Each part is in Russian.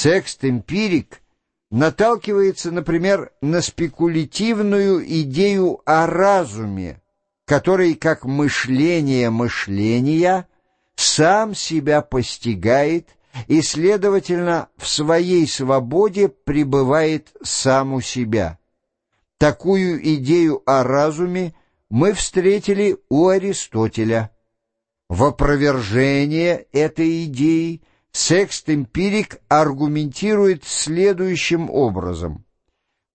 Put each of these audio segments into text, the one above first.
Секст-эмпирик наталкивается, например, на спекулятивную идею о разуме, который, как мышление мышления, сам себя постигает и, следовательно, в своей свободе пребывает сам у себя. Такую идею о разуме мы встретили у Аристотеля. В опровержение этой идеи секст-эмпирик аргументирует следующим образом.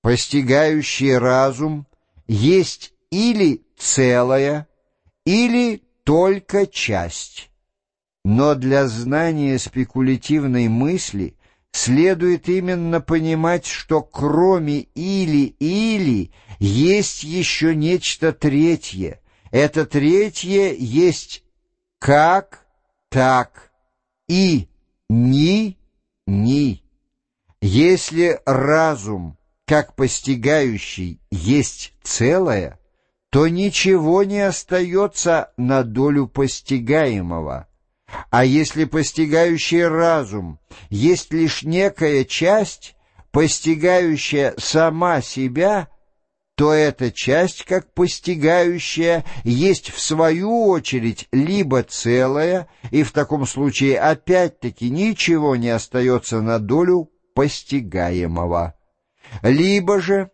Постигающий разум есть или целое, или только часть. Но для знания спекулятивной мысли следует именно понимать, что кроме «или-или» есть еще нечто третье. Это третье есть «как», «так» и «ни-ни». Если разум, как постигающий, есть целое, то ничего не остается на долю постигаемого. А если постигающий разум есть лишь некая часть, постигающая сама себя, то эта часть, как постигающая, есть в свою очередь либо целая, и в таком случае опять-таки ничего не остается на долю постигаемого. Либо же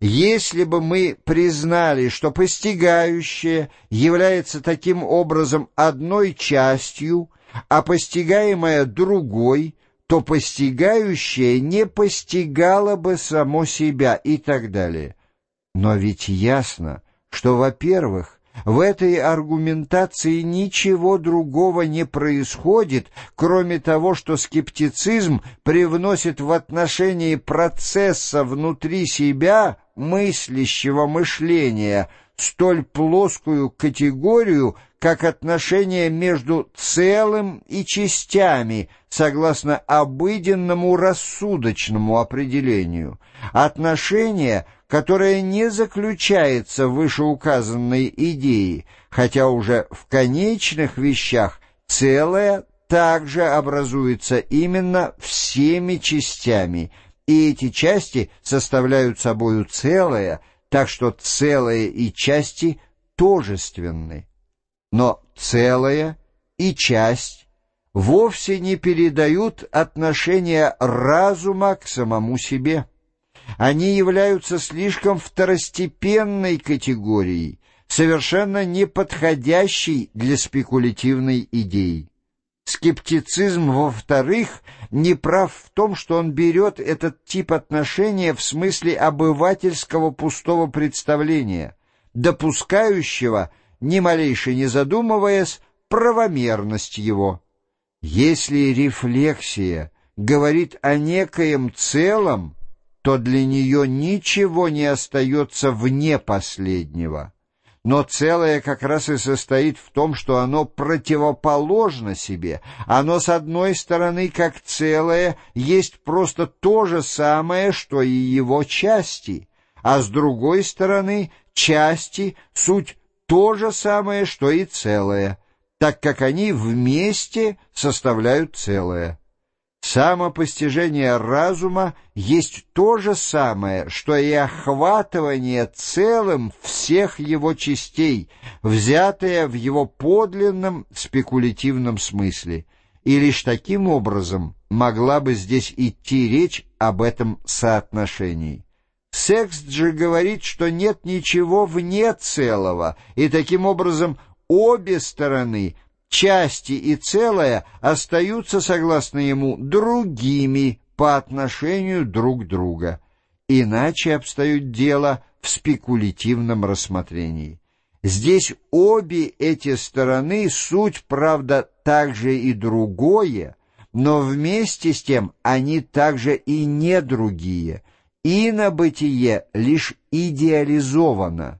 если бы мы признали, что постигающее является таким образом одной частью, а постигаемое другой, то постигающее не постигало бы само себя и так далее. Но ведь ясно, что, во-первых, в этой аргументации ничего другого не происходит, кроме того, что скептицизм привносит в отношении процесса внутри себя мыслящего мышления столь плоскую категорию, как отношение между целым и частями, согласно обыденному рассудочному определению. Отношение — которая не заключается в вышеуказанной идее, хотя уже в конечных вещах целое также образуется именно всеми частями, и эти части составляют собою целое, так что целое и части тожественны. Но целое и часть вовсе не передают отношения разума к самому себе. Они являются слишком второстепенной категорией, совершенно неподходящей для спекулятивной идеи. Скептицизм, во-вторых, не прав в том, что он берет этот тип отношения в смысле обывательского пустого представления, допускающего, ни малейше не задумываясь, правомерность его. Если рефлексия говорит о некоем целом, то для нее ничего не остается вне последнего. Но целое как раз и состоит в том, что оно противоположно себе. Оно, с одной стороны, как целое, есть просто то же самое, что и его части, а с другой стороны, части — суть то же самое, что и целое, так как они вместе составляют целое. Самопостижение разума есть то же самое, что и охватывание целым всех его частей, взятое в его подлинном спекулятивном смысле. И лишь таким образом могла бы здесь идти речь об этом соотношении. Секст же говорит, что нет ничего вне целого, и таким образом обе стороны — части и целое остаются, согласно ему, другими по отношению друг друга. Иначе обстоит дело в спекулятивном рассмотрении. Здесь обе эти стороны суть, правда, также и другое, но вместе с тем они также и не другие, и на бытие лишь идеализовано.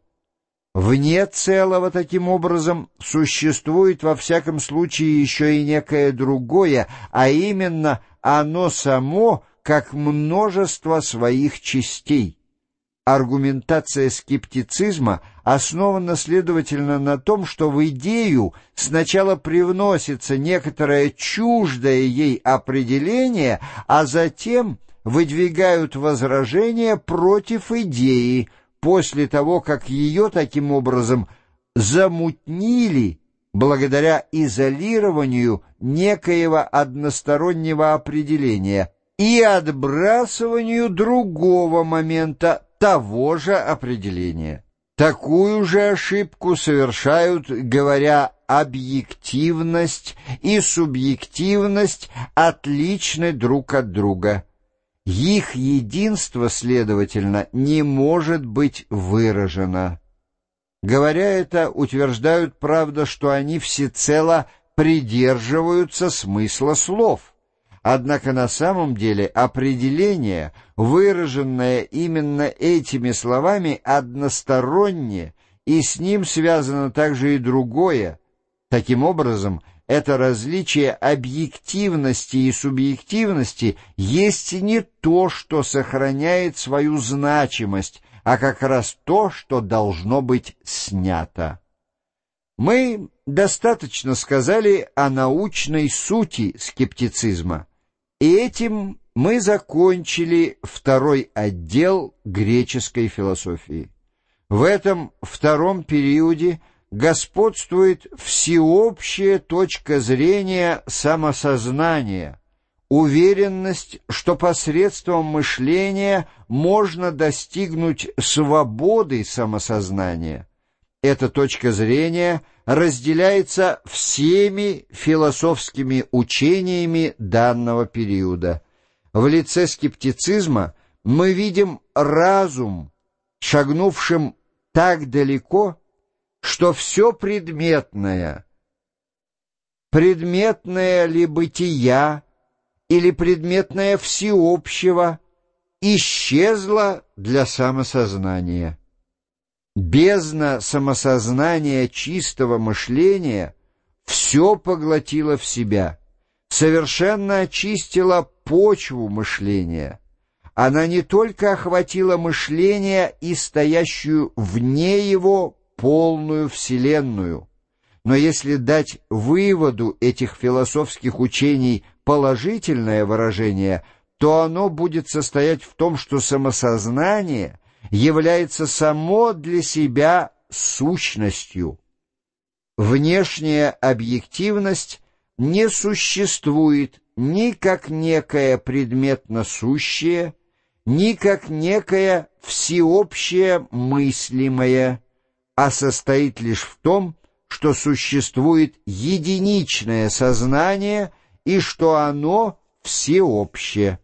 Вне целого, таким образом, существует во всяком случае еще и некое другое, а именно оно само, как множество своих частей. Аргументация скептицизма основана, следовательно, на том, что в идею сначала привносится некоторое чуждое ей определение, а затем выдвигают возражения против идеи, после того, как ее таким образом замутнили благодаря изолированию некоего одностороннего определения и отбрасыванию другого момента того же определения. Такую же ошибку совершают, говоря объективность и субъективность отличны друг от друга. Их единство, следовательно, не может быть выражено. Говоря это, утверждают, правда, что они всецело придерживаются смысла слов. Однако на самом деле определение, выраженное именно этими словами, одностороннее, и с ним связано также и другое. Таким образом, это различие объективности и субъективности есть не то, что сохраняет свою значимость, а как раз то, что должно быть снято. Мы достаточно сказали о научной сути скептицизма, и этим мы закончили второй отдел греческой философии. В этом втором периоде господствует всеобщая точка зрения самосознания, уверенность, что посредством мышления можно достигнуть свободы самосознания. Эта точка зрения разделяется всеми философскими учениями данного периода. В лице скептицизма мы видим разум, шагнувшим так далеко, что все предметное, предметное ли бытия или предметное всеобщего, исчезло для самосознания. Бездна самосознания чистого мышления все поглотила в себя, совершенно очистила почву мышления. Она не только охватила мышление и стоящую вне его полную Вселенную. Но если дать выводу этих философских учений положительное выражение, то оно будет состоять в том, что самосознание является само для себя сущностью. Внешняя объективность не существует ни как некое предметно сущее, ни как некое всеобщее мыслимое, а состоит лишь в том, что существует единичное сознание и что оно всеобщее.